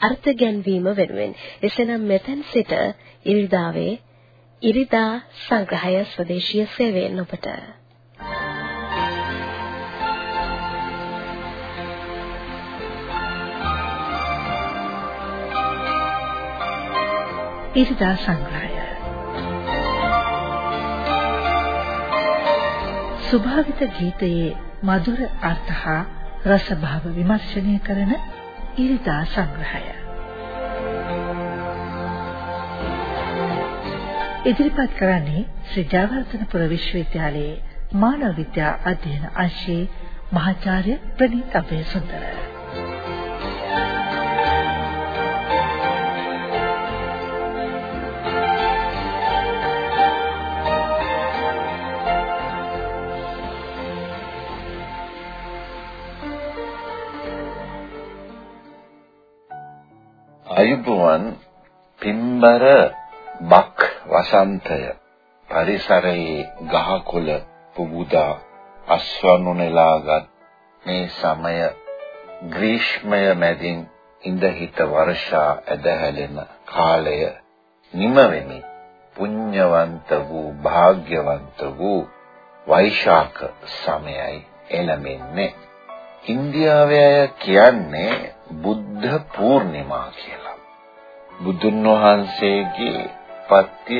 අර්ථ ගැන්වීම වෙනුවෙන්. එසේනම් මෙතෙන් සිට ඉරිදාවේ ඉරිදා සංග්‍රහය ස්වදේශීය සේවයෙන් ඔබට ඉරිදා සංග්‍රහය. ස්වභාවිත ගීතයේ මధుර අර්ථ හා රසභාව විමර්ශනය කරන ඉරිදා සංග්‍රහය. ඉදිරිපත් කරන්නේ ශ්‍රී ජයවර්ධනපුර විශ්වවිද්‍යාලයේ මානව විද්‍යා අධ්‍යයන අංශයේ මහාචාර්ය ප්‍රනීත් අබේසුන්දර අයුබෝවන් පින්බර බක් වසන්තය. පරිසරයේ ගහකොළ පුබුදා අස්වනු නෙලාගත් මේ සමය ග්‍රීෂ්මය මැදින් ඉඳහිට වර්ෂා ඇදහැලෙන කාලය නිම වෙමි පුඤ්ඤවන්ත වූ භාග්‍යවන්ත වූ වෛශාඛ සමයයි එළඹෙන්නේ. ඉන්දියාවේ කියන්නේ බුද්ධ පූර්ණිමා කියලා. බුදුන් වහන්සේගේ පත්‍ය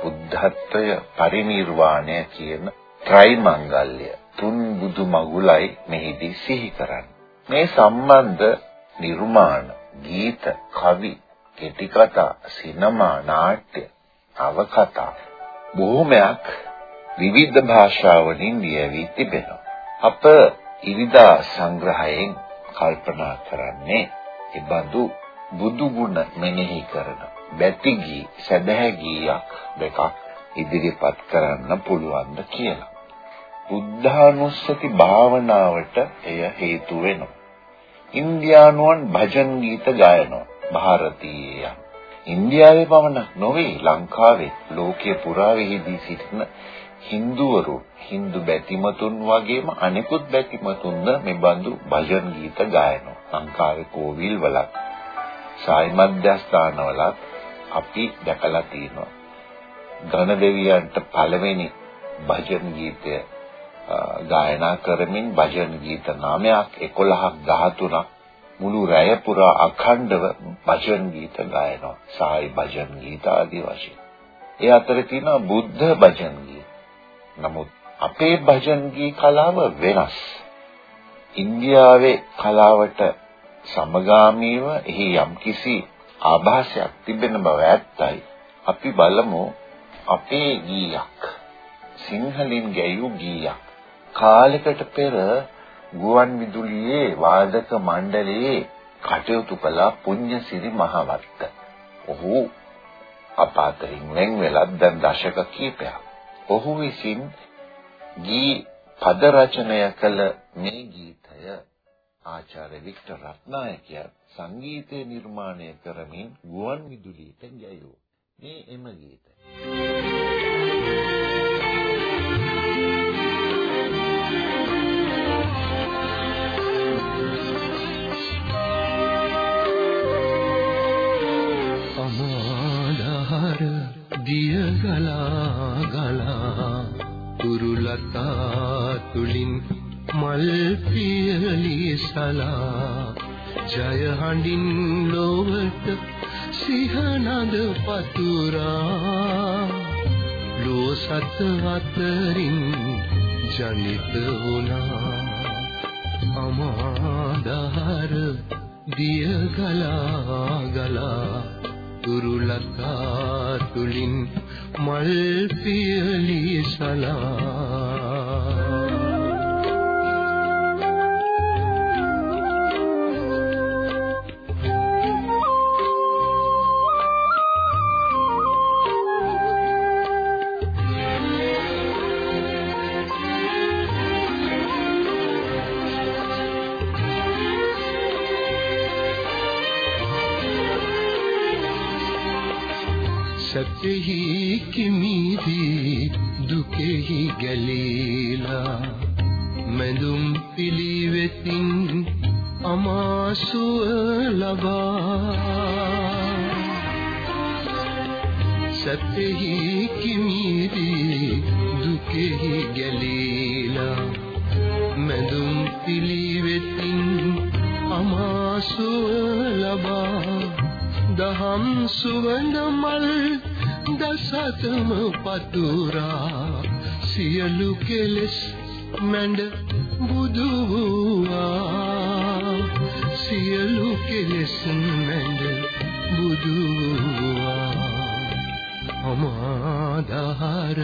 බුද්ධත්වය පරිණිර්වාණය කියන ත්‍රිමංගල්‍ය තුන් බුදු මගුලයි මෙහිදී සිහි කරන්නේ. මේ සම්බන්ධ නිර්මාණ, ගීත, කවි, කෙටි කතා, සිනමා, නාට්‍ය, අවකතා බොහෝමයක් විවිධ භාෂාවලින් ලියවී තිබෙනවා. අප ඉරිදා සංග්‍රහයෙන් කල්පනා කරන්නේ ඉබඳු බුදු ගුණ මෙනෙහි කරන බැතිගී සැබෑ ගීයක් දෙකක් ඉදිරිපත් කරන්න පුළුවන් කියලා. බුද්ධානුස්සති භාවනාවට එය හේතු වෙනවා. ඉන්දියානුවන් භජන් ගීත ගායනවා. ಭಾರತೀಯ ඉන්දියාවේ පමණක් නොවේ ලංකාවේ ලෝකයේ පුරා වෙහිදී සිටින හින්දුවරු හින්දු බැතිමතුන් වගේම අනෙකුත් බැතිමතුන්ද මේ බඳු භජන් ගීත ගායනවා ලංකාවේ කෝවිල් වලක් සායි මධ්‍යස්ථානවලත් අපි දැකලා තියෙනවා. ඝන දෙවියන්ට පළවෙනි භජන් ගීතය ගායනා කරමින් භජන ගීත නාමයක් 11ක් 13ක් මුළු රැය පුරා අඛණ්ඩව භජන් ගීත ගායනවා. සායි භජන් ගීත ආදී වශයෙන්. ඒ අතර තියෙනවා බුද්ධ භජන් ගීත. නමුත් අපේ භජන් ගී කලාව වෙනස්. ඉන්දියාවේ කලාවට සමගාමීව එහි යම්කිසි ආభాසයක් තිබෙන බව ඇත්තයි. අපි බලමු අපේ ගීයක් සිංහලින් ගැයූ ගීයක් කාලයකට පෙර ගුවන් විදුලියේ වාදක මණ්ඩලයේ කටයුතු කළ පුඤ්ඤසිරි මහවත්ත. ඔහු අප අතරින් වෙන් වෙලත් දැන් දශක කිහිපයක්. ඔහු විසින් ගී පද රචනය කළ මේ ගීතය ආචාර්ය වික්ටර් රත්නායකයා සංගීතය නිර්මාණය කරමින් ගුවන් විදුලියට ගැයූ මේ එම ගීතය. අමාදහර දිය ගලා ගලා කුරුලතා තුලින් මල් පියලි සලා ජය හඬින් ලොවට සිහනද පතුරා. ලෝ සත අතරින් ජනිත වුණා. අමාදහර දිය ගලා ගලා තුරුලතා තුලින් මල් පියලි සලා සැපෙහි කිමිදී දුකෙහි ගැලීලා මඳුම් පිළිවෙතින් අමාසුව ලබා සැපෙහි කිමිදී දුකෙහි ගැලීලා මැදුම් පිළිවෙතින් අමාසුව ලබා දහම් සුවඳ මල් දසතම පතුරා සියලු කෙලෙස් මැඬ බුදු වූවා. සියලු කෙලෙස් මැඬ බුදු වූවා. අමාදහර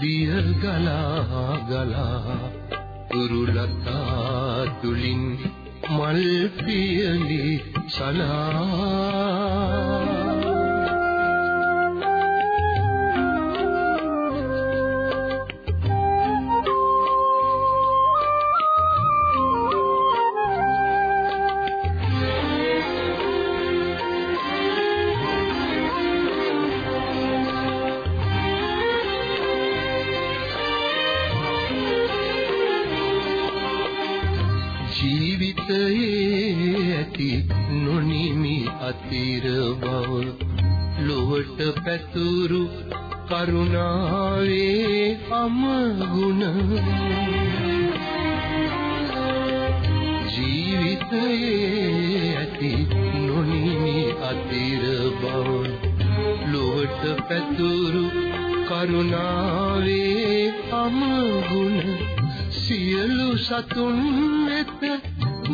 දිය ගලා ගලා. උරුලතා තුලින් මල් පියලි සලා අමගුණ සියලු සතුන් වෙත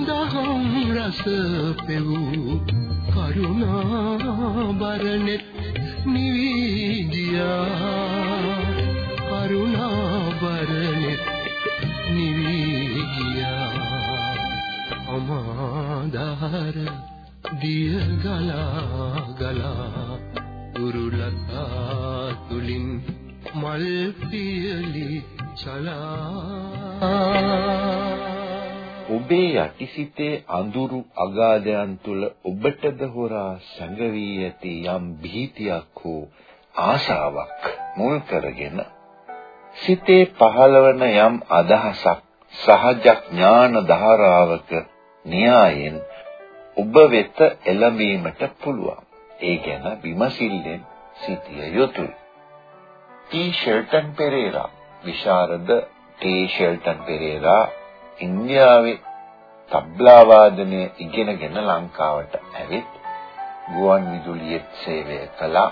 දහම් රස පෙවූ කරුණා බරනෙත් නිවිදියා. කරුණා බරනෙත් නිවිගියා අමාදාර දිය ගලා ගලා උරුලතා තුලින් මල් පියලි සලා ඔබේ යටිසිතේ අඳුරු අගාධයන් තුල ඔබටද හොරා සැඟවී ඇති යම් භීතියක් හෝ ආශාවක් මුල් කරගෙන සිතේ පහළවන යම් අදහසක් සහජඥාන ධාරාවක න්‍යායෙන් ඔබ වෙත එළඹීමට පුළුවන්. ඒ ගැන විමසිල්ලෙන් සිටිය යුතුයි. ටී ෂෙල්ටන් පෙරේරා විශාරද ටී ෂෙල්ටන් පෙරේරා ඉන්දියාවේ තබ්ලා වාදනය ඉගෙනගෙන ලංකාවට ඇවිත් ගුවන් විදුලියේ සේවය කළා.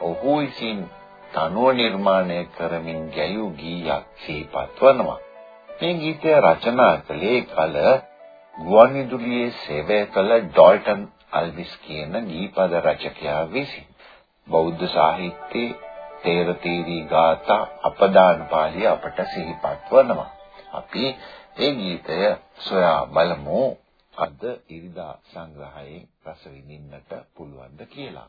ඔහු විසින් තනුව නිර්මාණය කරමින් ගැයූ ගීයක් සිහිපත් වනවා. මේ ගීතය රචනා කළේ කල ගුවන් විදුලියේ සේවය කළ ඩෝල්ටන් අල්විස් කියන ගීපද රචකයා විසින්. බෞද්ධ සාහිත්‍යයේ තේර තීරී ගාථා අපදාන පාළිය අපට සිහිපත් වනවා. අපි ඒ ගීතය සොයා බලමු අද ඉරිදා සංග්‍රහයෙන් රස විඳින්නට පුළුවන්ද කියලා.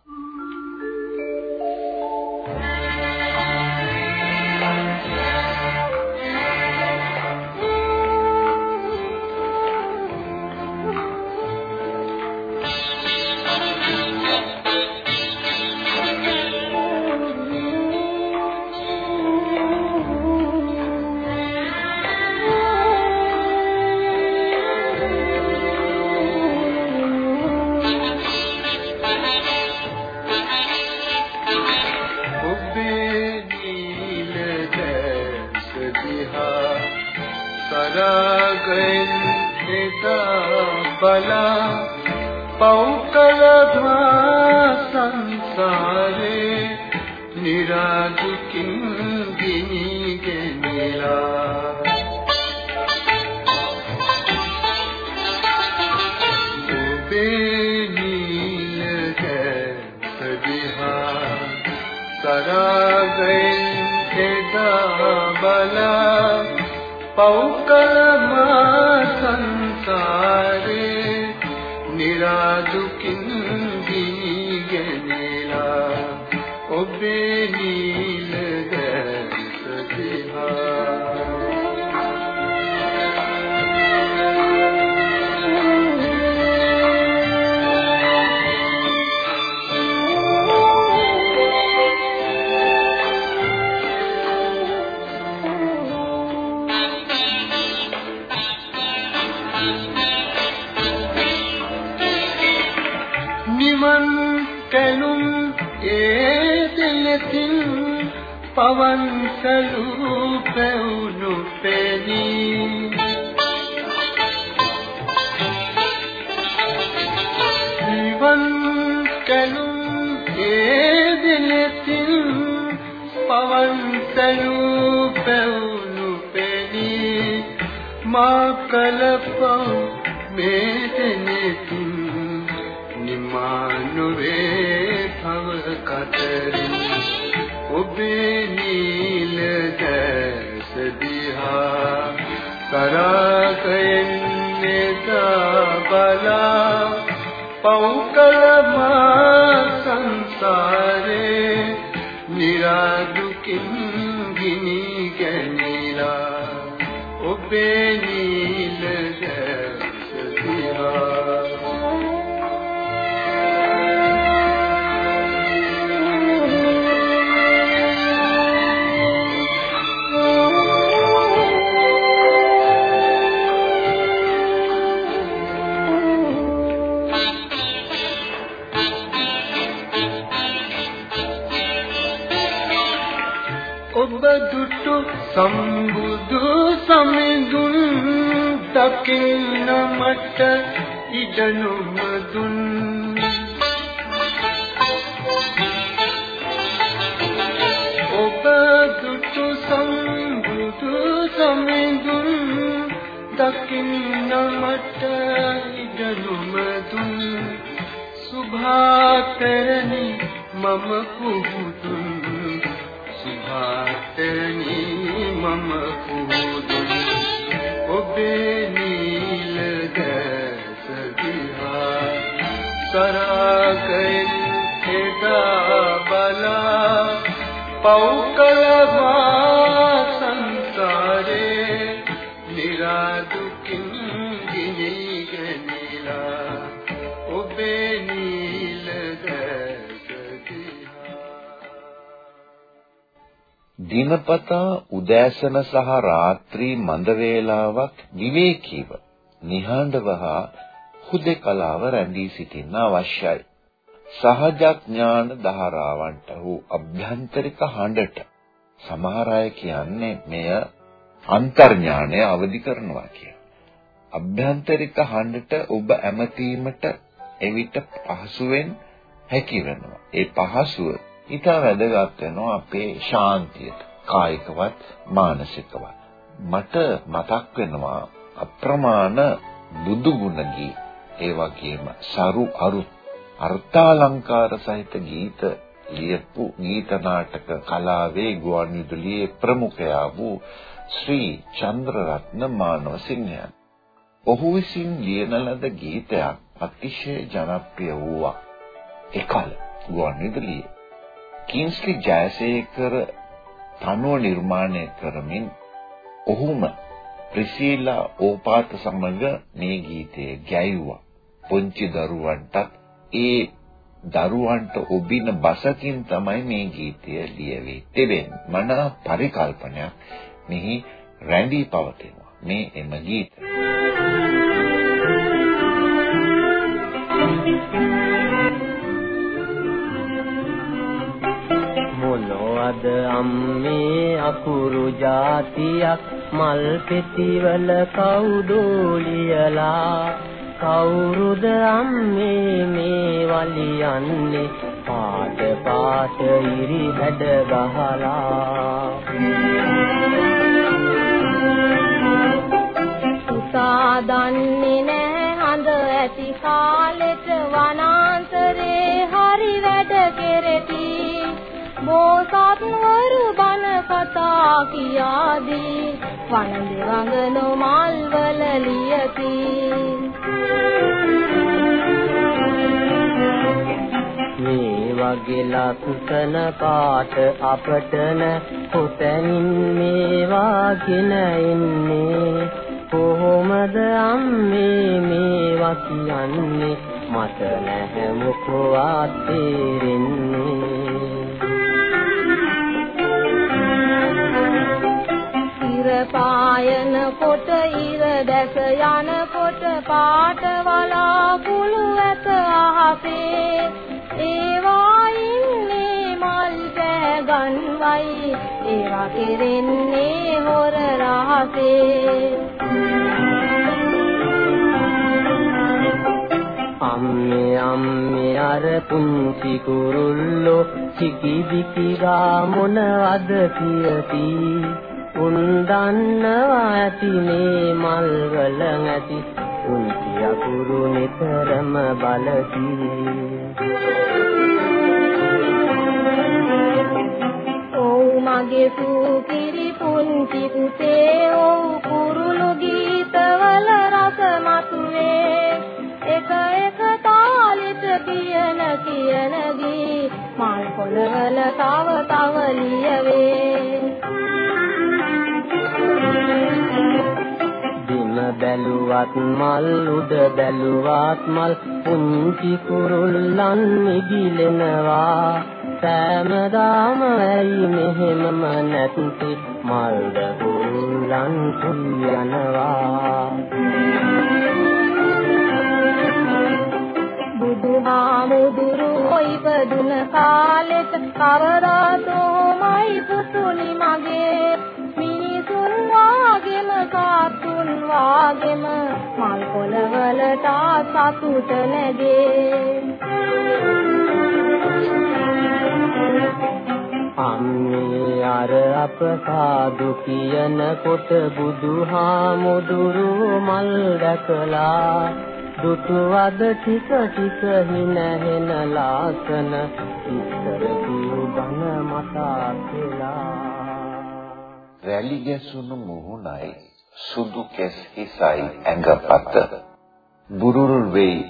बला पौकल संसारे निराजु किन दीगनेला ओबे නිවන් කැලුම් ඒතෙලතින් පවන් සලු පෙවුණු පෙනී. නිවන් කැලුම් ඒතෙලතින් පවන් සලු පෙවුණු මා කලප මේ දෙලතින් නිමානුවේ භව කතරින් ඔබේ නීල දැස දිහා කරකයෙන් නෙදා බලා පෞකලමා සංසාරේ දුටු සම්බුදු සමිඳුන් දකින්න මට ඉඩනුම දුන්. සුභාතරණි මම පුහුදුන්. සුභාතරණි මම පුහුදුන්. ඔබේ නීල දැස දිහා සරාකෙන් එදා බලා පෞකලමා සංසාරේ නිරාදුකින් ගිනි ගැනිලා ඔබේ නීල දැස දිහා දිනපතා උදෑසන සහ රාත්‍රී මඳ වේලාවක් විවේකීව නිහඬව හා හුදෙකලාව රැඳී සිටින්න අවශ්‍යයි. සහජඥාන ධාරාවන්ට හෝ අභ්‍යන්තරික හඬට සමහර අය කියන්නේ මෙය අන්තර්ඥානය අවදි කරනවා කියලා. අභ්‍යන්තරික හඬට ඔබ ඇමතීමට එවිට පහසුවෙන් හැකි වෙනවා. ඒ පහසුව ඊට වැදගත් වෙනවා අපේ ශාන්තියට කායිකවත් මානසිකවත්. මට මතක් වෙනවා අප්‍රමාණ බුදු ගුණ ගී ඒ වගේම සරු අරුත් අර්ථාලංකාර සහිත ගීත ලියපු ගීත නාටක කලාවේ ගුවන් විදුලියේ ප්‍රමුඛයා වූ ශ්‍රී චන්ද්‍රරත්න මානවසිංහයන්. ඔහු විසින් ලියන ලද ගීතයක් අතිශය ජනප්‍රිය වූවා. එකල ගුවන් විදුලියේ කින්ස්ලි ජයසේකර තනුව නිර්මාණය කරමින් ඔහුම ප්‍රසීලා ඕපාත සමග මේ ගීතය ගැයුවා. පුංචි දරුවන්ටත් ඒ දරුවන්ට ඔබින බසකින් තමයි මේ ගීතය ලියවේ තිබෙන්නේ. මන පරිකල්පනයක් මෙහි රැඳී පවතිනවා. මේ එම ගීතය. මොනවද අම්මේ අකුරු જાතියක් මල් පෙතිවල කවුදෝලියලා කවුරුද අම්මේ මේ වලියන්නේ? පාට පාට ඉරි හැඩ ගහලා. පුතා කතා කියාදී වන දෙවඟන මල් වල ලියති. මේ වගේ ලස්සන පාට අපට න කොතැනින් මේවාගෙන එන්නේ? කොහොමද අම්මේ මේවා කියන්නේ? මට නැහැ මොකවත් තේරෙන්නේ. පායන කොට ඉර දැස යන කොට පාට වලාකුළු ඇත අහසේ. ඒවා ඉන්නේ මල් පෑගන්වයි ඒවා කෙරෙන්නේ හොර රහසේ. අම්මේ අම්මේ අර පුංචි කුරුල්ලෝ කිකි විකිරා මොනවද කියති? උන් දන්නවා ඇති මේ මල් වල නැති පුංචි අකුරු නිතරම බලති ඔව් මගේ සූකිරි පුංචි පුතේ ඔව් කුරුළු ගීතවල රස මතුවේ එක එක තාලෙට කියන කියන ගී මල් පොළවල තව තව ලියවේ. බැලුවත් මල් උඩ බැලුවත් මල්. පුංචි කුරුල්ලන් නිදිලෙනවා සෑමදාම ඇයි මෙහෙමම නැති? මල් කුරුල්ලන් කුයනවා බුදුහාමුදුරු ඉපදුන කාලෙට කවදාතෝමයි පුතුනි මගේ. මිනිසුන් වාගෙම සතුන් වාගෙම මල් පොළවලට සතුට නැගේ. අම්මේ අර අප සාදු කියනකොට බුදුහාමුදුරු මල් දැකලා දුටුවද ටික ටික හින හෙන ලාසන ඉස්සර බන මතා කියලා රැලි ගැසුණු මුහුණයි සුදු කෙස් හිසයි ඇඟපත බුරුල් වෙයි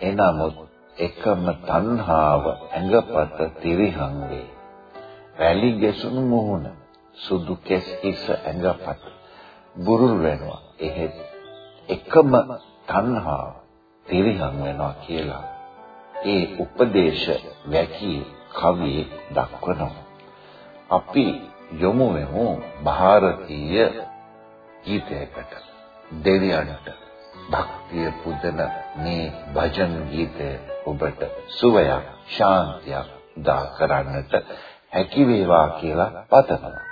එනමුත් එකම තණ්හාව ඇඟපත තිරිහං වේ රැලි ගැසුණු මුහුණ සුදු කෙස් හිස ඇඟපත බුරුල් වෙනවා එහෙත් එකම තණ්හාව තිරිහං වෙනවා කියලා ඒ උපදේශ වැකී කවියේ දක්වනවා අපි යොමු වෙමු ಭಾರತೀಯ ගීතයකට දෙවියන්ට භක්තිය පුදන මේ භජන් ගීතය ඔබට සුවයක් ශාන්තියක් දා කරන්නට හැකි වේවා කියලා පතනවා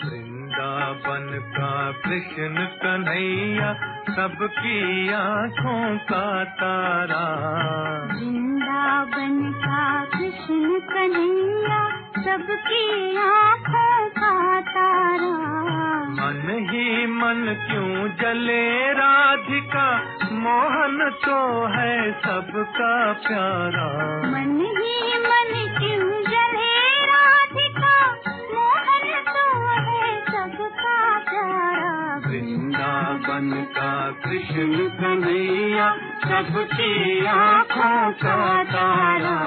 वृंदावन का कृष्ण कन्हैया सबकी आँखों का तारा। वृंदावन का कृष्ण कन्हैया सबकी आँखों का तारा। मन ही मन क्यों जले? राधिका मोहन तो है सबका प्यारा। मन ही मन वृंदावन का कृष्ण कन्हैया सबकी आँखों का तारा।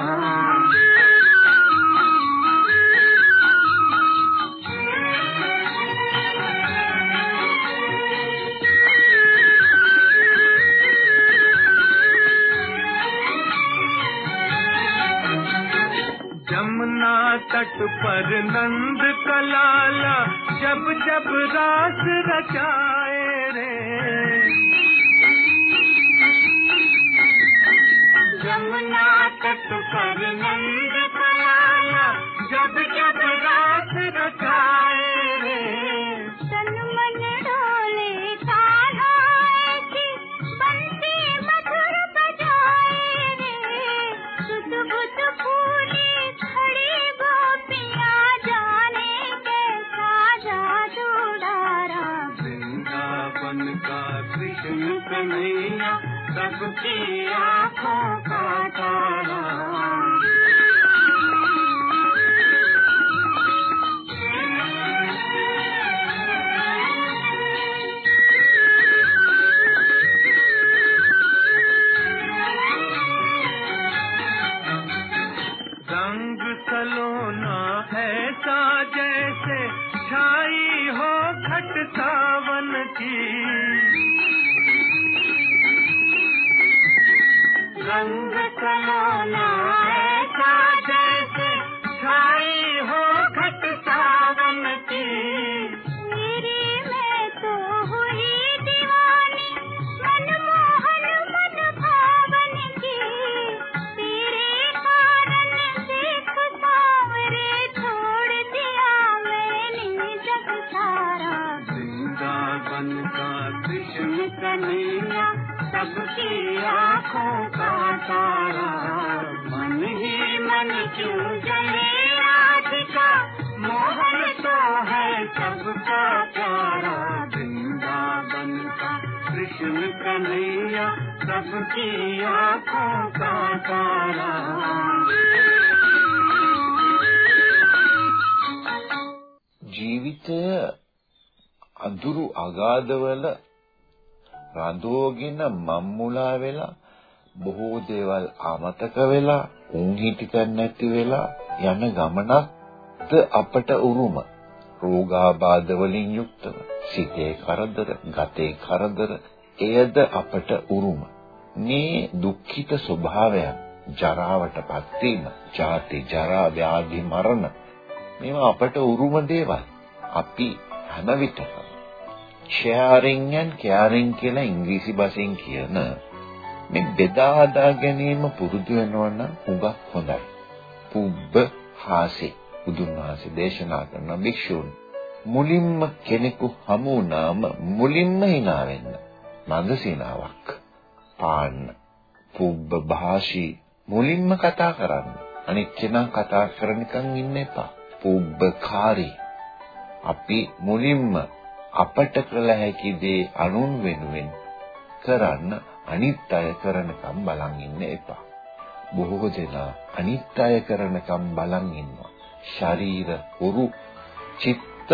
तट पर नंद कलाला, जब जब रास रचाए जमुना कमाना कृष्ण कन्हैया सबकी आंखों का तारा ජීවිතය අඳුරු අගාධවල රඳවගෙන මම්මුලා වෙලා බොහෝ දේවල් අමතක වෙලා උන් හිටිකන් නැති වෙලා යන ගමනක්ද අපට උරුම. රෝගාබාධ වලින් යුක්තව සිතේ කරදර ගතේ කරදර එයද අපට උරුම. මේ දුක්ඛිත ස්වභාවයන් ජරාවටපත් වීම ජාති ජරා ව්‍යාධි මරණ මේවා අපට උරුම දේවල්. අපි හැම විටම sharing and caring කියලා ඉංග්‍රීසි භාෂෙන් කියන මේ බෙදා හදා ගැනීම පුරුදු වෙනවා නම් හුඟක් හොඳයි. පුබ්බ හාසෙ බුදුන් වහන්සේ දේශනා කරන භික්ෂූන් මුලින්ම කෙනෙකු හමු වුණාම මුලින්ම hina වෙන්න. නන්දසේනාවක් පාන්න පුබ්බ භාෂී මුලින්ම කතා කරන්න. අනිත් කෙනා කතා කරනකන් ඉන්න එපා. පුබ්බකාරී අපි මුලින්ම අපට කළ හැකි දේ අනුන් වෙනුවෙන් කරන්න අනිත් අය කරනකම් බලන් ඉන්න එපා. බොහෝ දෙනා අනිත් අය කරනකම් බලන් ඉන්නවා. ශරීර උරු චිත්ත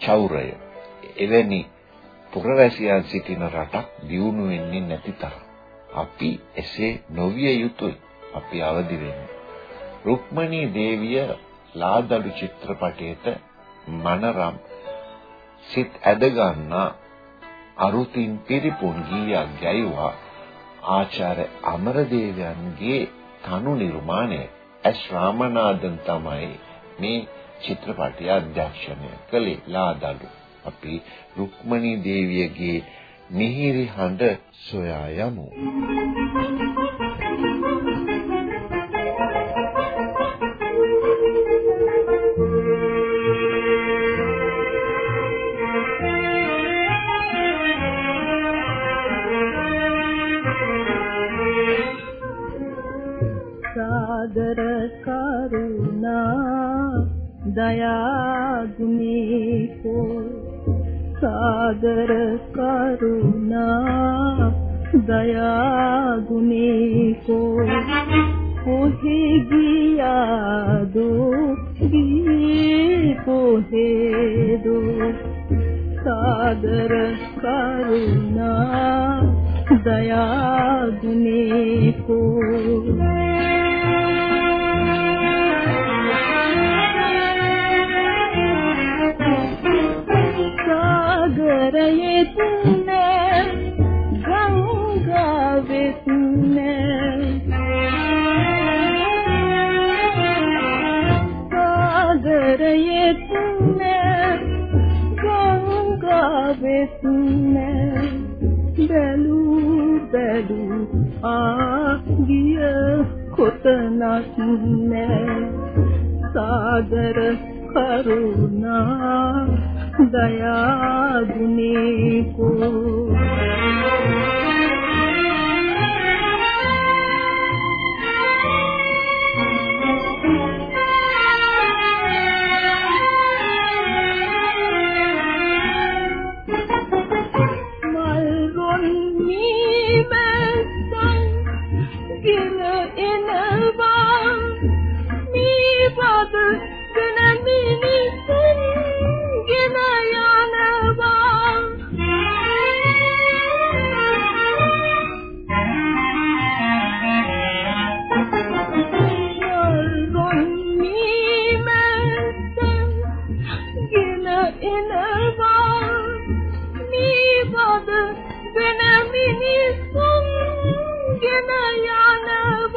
චෞරය එවැනි පුරවැසියන් සිටින රටක් දියුණු වෙන්නේ නැති තරම්. අපි එසේ නොවිය යුතුයි. අපි අවදි වෙන්න. රුක්මනී දේවිය ලාදලු චිත්‍රපටයේට මනරම් සිත් ඇද ගන්නා අරුතින් පිරිපුන් ගීයක් ගැයුවා. ආචාර්ය අමරදේවයන්ගේ තනු නිර්මාණය ඇස් රාමනාදන් තමයි මේ චිත්‍රපටය අධ්‍යක්ෂණය කළේ. ලාදඩු. අපි රුක්මනී දේවියගේ මිහිරි හඬ සොයා යමු. Thank you. දයා ගුණේකෝ සාගර කරුණා දයා ගුණේකෝ කොහෙ ගියාදු ගියේ කොහෙදු සාගර කරුණා දයා ගුණේකෝ ආගිය කොතනක් නෑ? සාගර කරුණා දයා දුනේ කෝ كما يعلم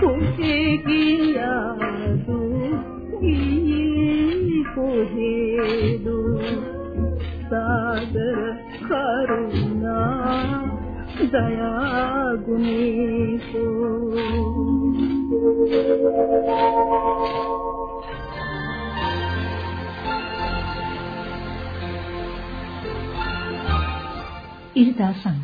කුසේ ගියාදු? ගියේ කොහෙදු? සාදර කරුණා දයාගුණිතෝ ඉරිදා සංග්‍රහය